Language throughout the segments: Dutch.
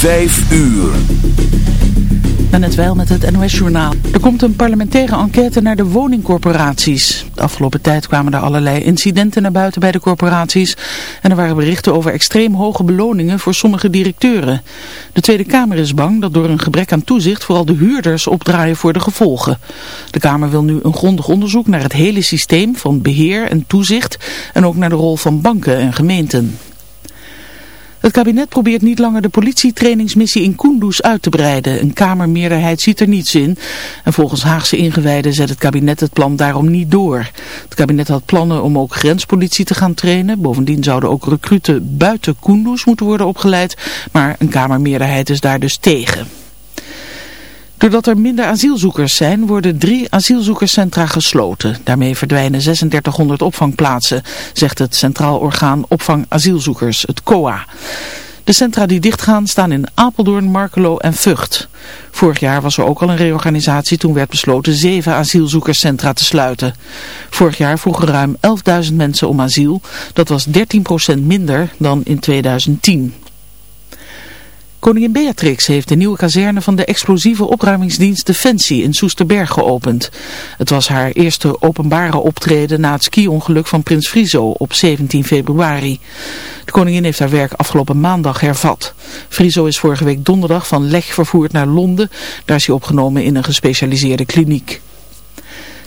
Vijf uur. net wel met het NOS-journaal. Er komt een parlementaire enquête naar de woningcorporaties. De afgelopen tijd kwamen er allerlei incidenten naar buiten bij de corporaties. En er waren berichten over extreem hoge beloningen voor sommige directeuren. De Tweede Kamer is bang dat door een gebrek aan toezicht vooral de huurders opdraaien voor de gevolgen. De Kamer wil nu een grondig onderzoek naar het hele systeem van beheer en toezicht. En ook naar de rol van banken en gemeenten. Het kabinet probeert niet langer de politietrainingsmissie in Kunduz uit te breiden. Een kamermeerderheid ziet er niets in. En volgens Haagse ingewijden zet het kabinet het plan daarom niet door. Het kabinet had plannen om ook grenspolitie te gaan trainen. Bovendien zouden ook recruten buiten Kunduz moeten worden opgeleid. Maar een kamermeerderheid is daar dus tegen. Doordat er minder asielzoekers zijn, worden drie asielzoekerscentra gesloten. Daarmee verdwijnen 3600 opvangplaatsen, zegt het Centraal Orgaan Opvang Asielzoekers, het COA. De centra die dichtgaan staan in Apeldoorn, Markelo en Vught. Vorig jaar was er ook al een reorganisatie. Toen werd besloten zeven asielzoekerscentra te sluiten. Vorig jaar vroegen ruim 11.000 mensen om asiel. Dat was 13% minder dan in 2010. Koningin Beatrix heeft de nieuwe kazerne van de explosieve opruimingsdienst Defensie in Soesterberg geopend. Het was haar eerste openbare optreden na het ski-ongeluk van Prins Friso op 17 februari. De koningin heeft haar werk afgelopen maandag hervat. Friso is vorige week donderdag van Leg vervoerd naar Londen. Daar is hij opgenomen in een gespecialiseerde kliniek.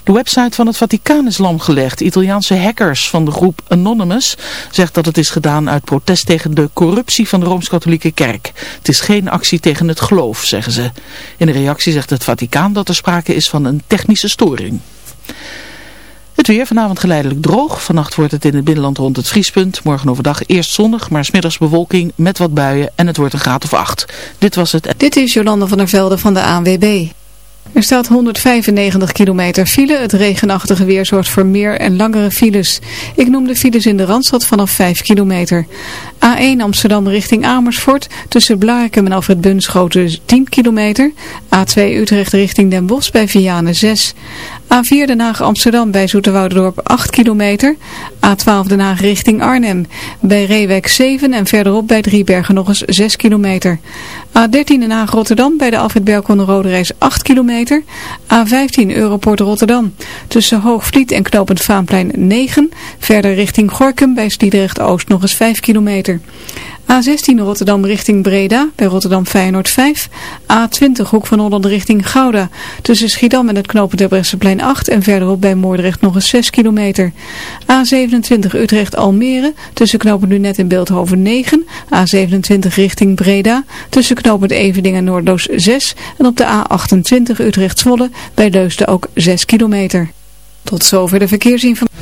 De website van het Vaticaan is lamgelegd. Italiaanse hackers van de groep Anonymous zegt dat het is gedaan uit protest tegen de corruptie van de Rooms-Katholieke Kerk. Het is geen actie tegen het geloof, zeggen ze. In een reactie zegt het Vaticaan dat er sprake is van een technische storing. Het weer vanavond geleidelijk droog. Vannacht wordt het in het binnenland rond het vriespunt. Morgen overdag eerst zonnig, maar smiddags bewolking met wat buien en het wordt een graad of acht. Dit was het. Dit is Jolanda van der Velde van de ANWB. Er staat 195 kilometer file. Het regenachtige weer zorgt voor meer en langere files. Ik noem de files in de Randstad vanaf 5 kilometer. A1 Amsterdam richting Amersfoort. Tussen Blarikum en Alfred Bunschoten 10 kilometer. A2 Utrecht richting Den Bosch bij Vianen 6. A4 Den Haag Amsterdam bij Zoeterwouderdorp 8 kilometer. A12 Den Haag richting Arnhem. Bij Reewijk 7 en verderop bij Driebergen nog eens 6 kilometer. A13 Den Haag Rotterdam bij de Alfred Berkon Rode Reis 8 kilometer. A15 Europort Rotterdam. Tussen Hoogvliet en Knopend Vaanplein 9. Verder richting Gorkum bij Sliedrecht Oost nog eens 5 kilometer. A16 Rotterdam richting Breda, bij Rotterdam Feyenoord 5. A20 Hoek van Holland richting Gouda, tussen Schiedam en het knopen Bresseplein 8 en verderop bij Moordrecht nog eens 6 kilometer. A27 Utrecht Almere, tussen knopen Lunet en Beeldhoven 9. A27 richting Breda, tussen knopen Evening en Noordloos 6. En op de A28 Utrecht Zwolle, bij Leusden ook 6 kilometer. Tot zover de verkeersinformatie.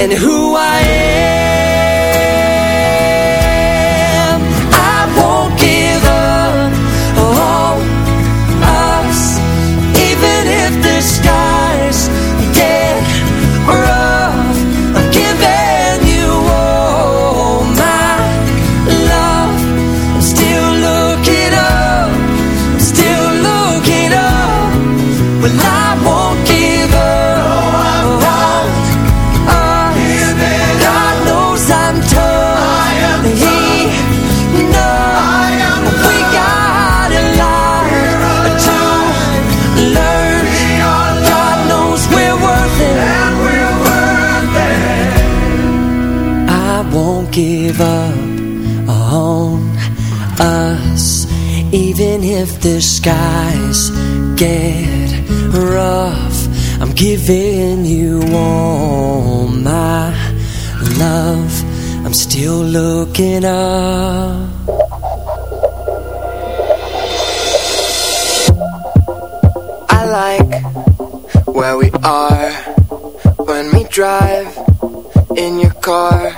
And who I am get rough. I'm giving you all my love. I'm still looking up. I like where we are when we drive in your car.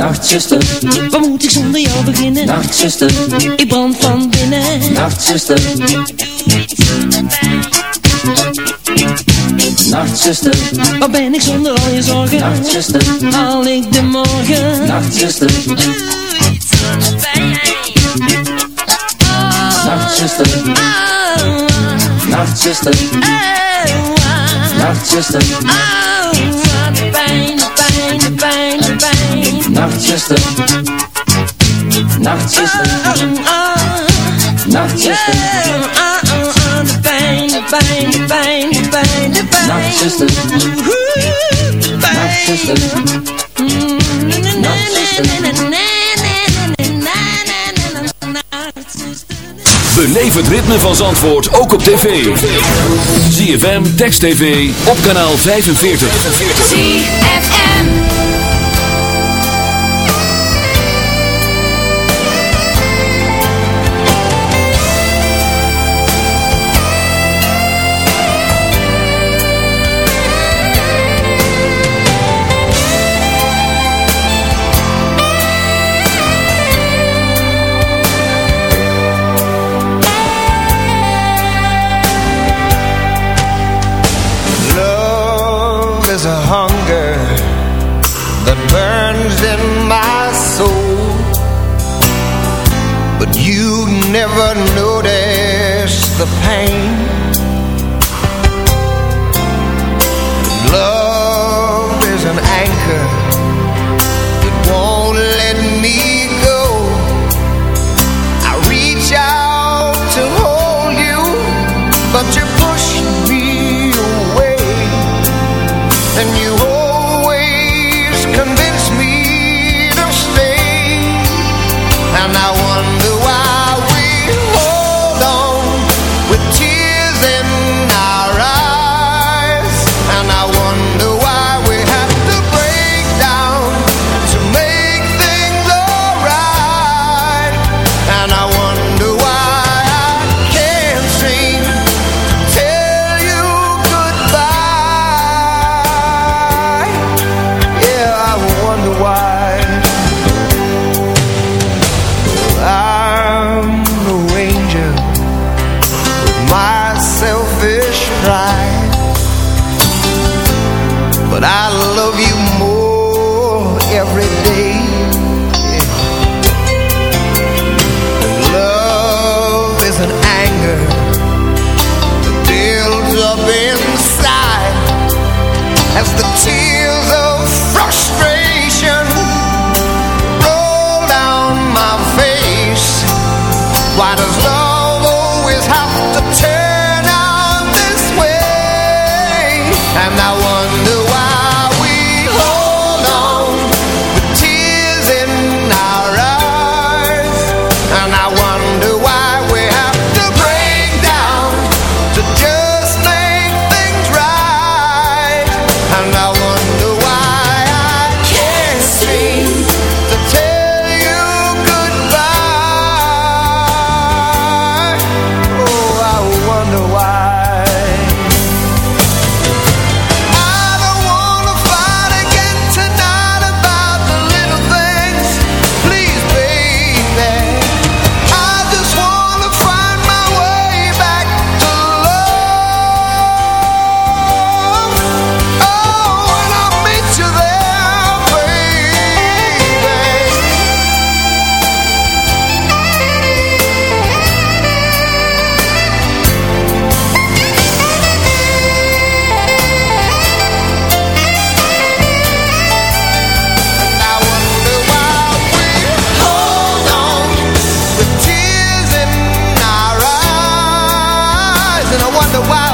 nachtzuster, Wat moet ik zonder jou beginnen? nachtzuster, Ik brand van binnen nachtzuster, nachtzuster, Wat ben ik zonder al je zorgen? nachtzuster, Haal ik de morgen? nachtzuster, nachtzuster, nachtzuster, nachtzuster, nachtzuster, nachtzuster, nachtzuster, nachtzuster, nachtzuster, Beleef het ritme van Zandvoort ook op tv. ZFM, Text TV, op kanaal 45. ZFM. the wild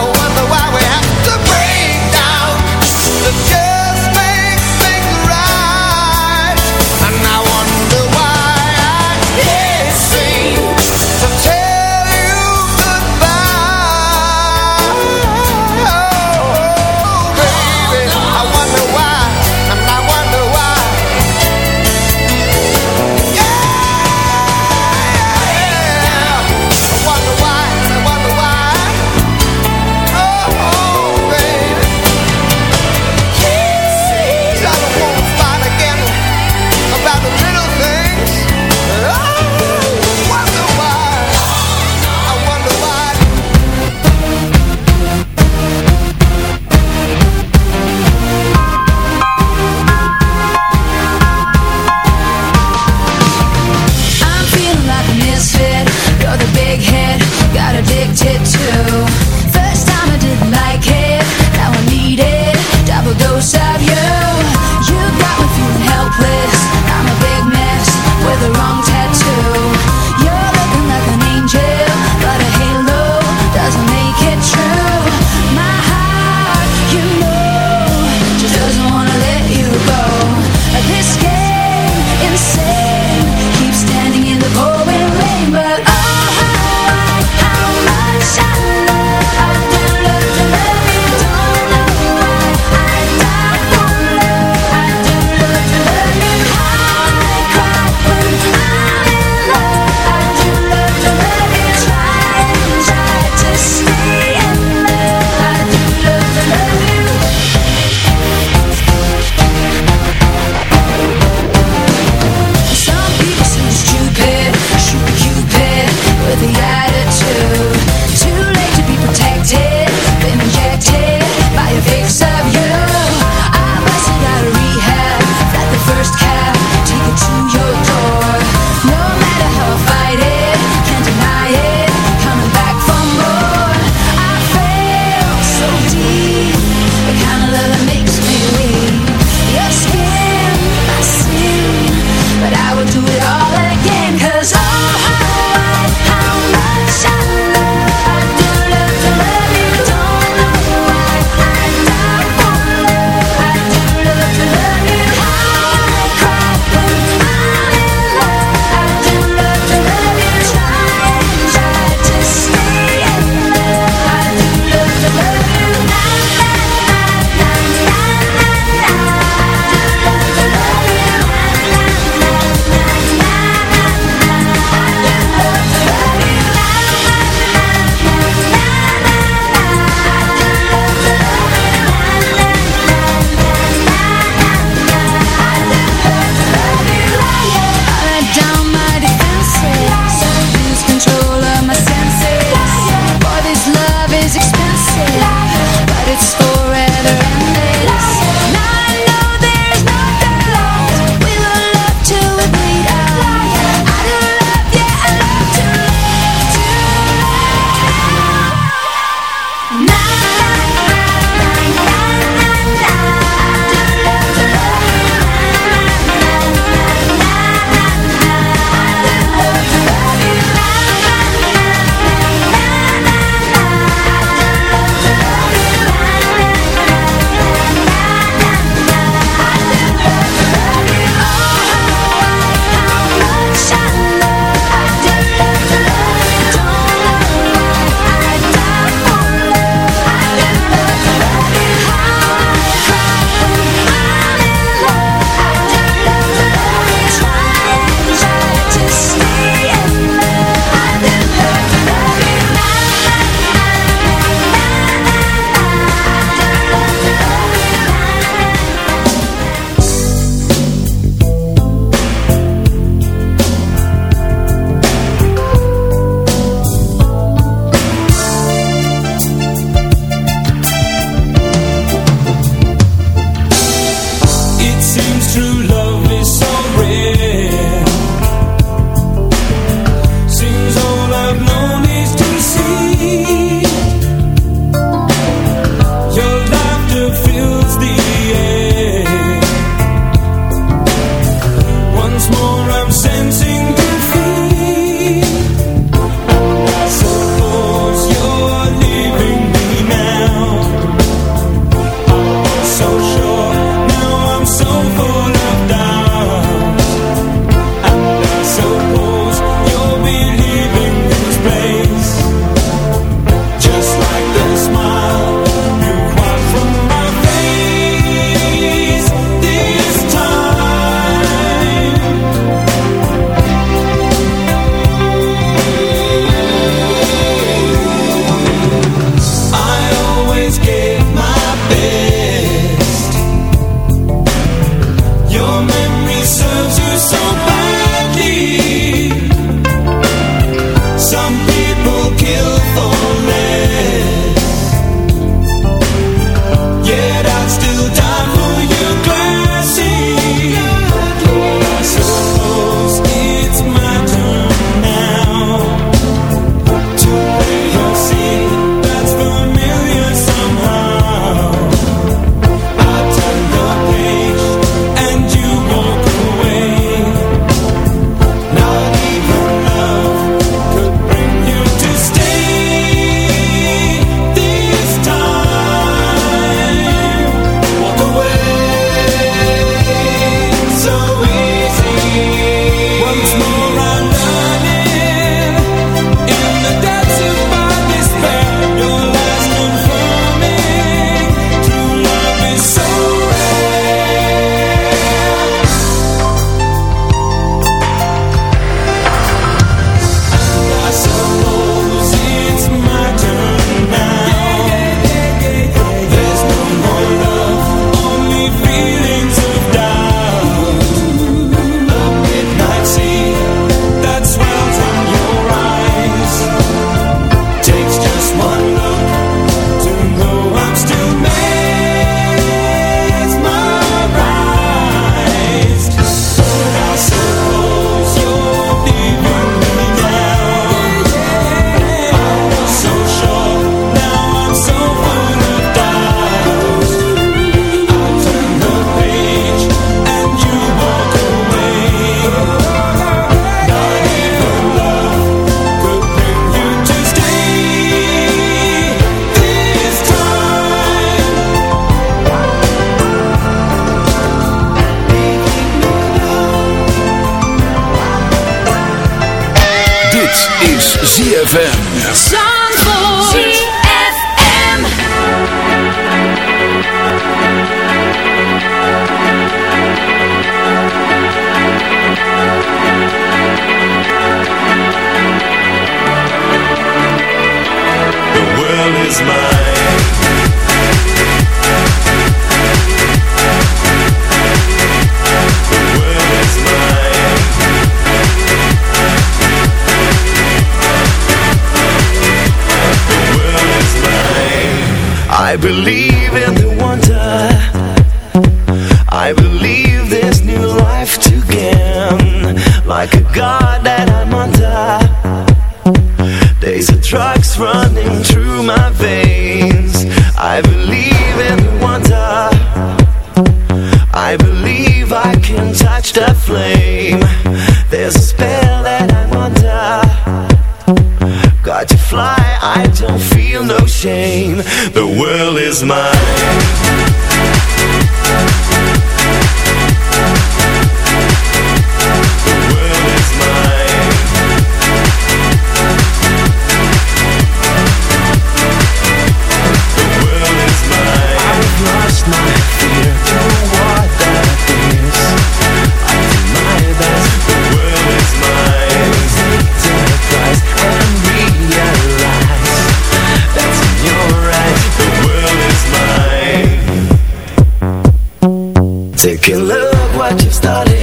Look what you started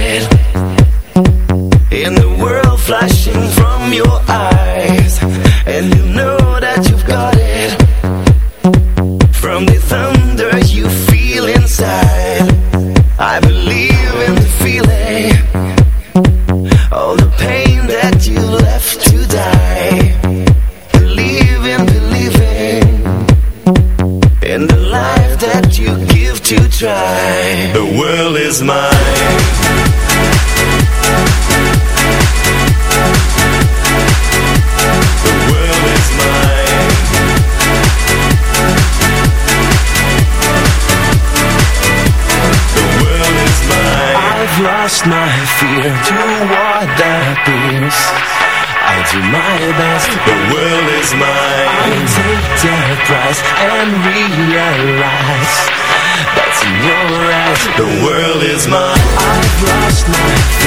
to what that peace I do my best, the world is mine. I take the price and realize That's in your eyes, the world is mine. I've lost my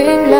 moving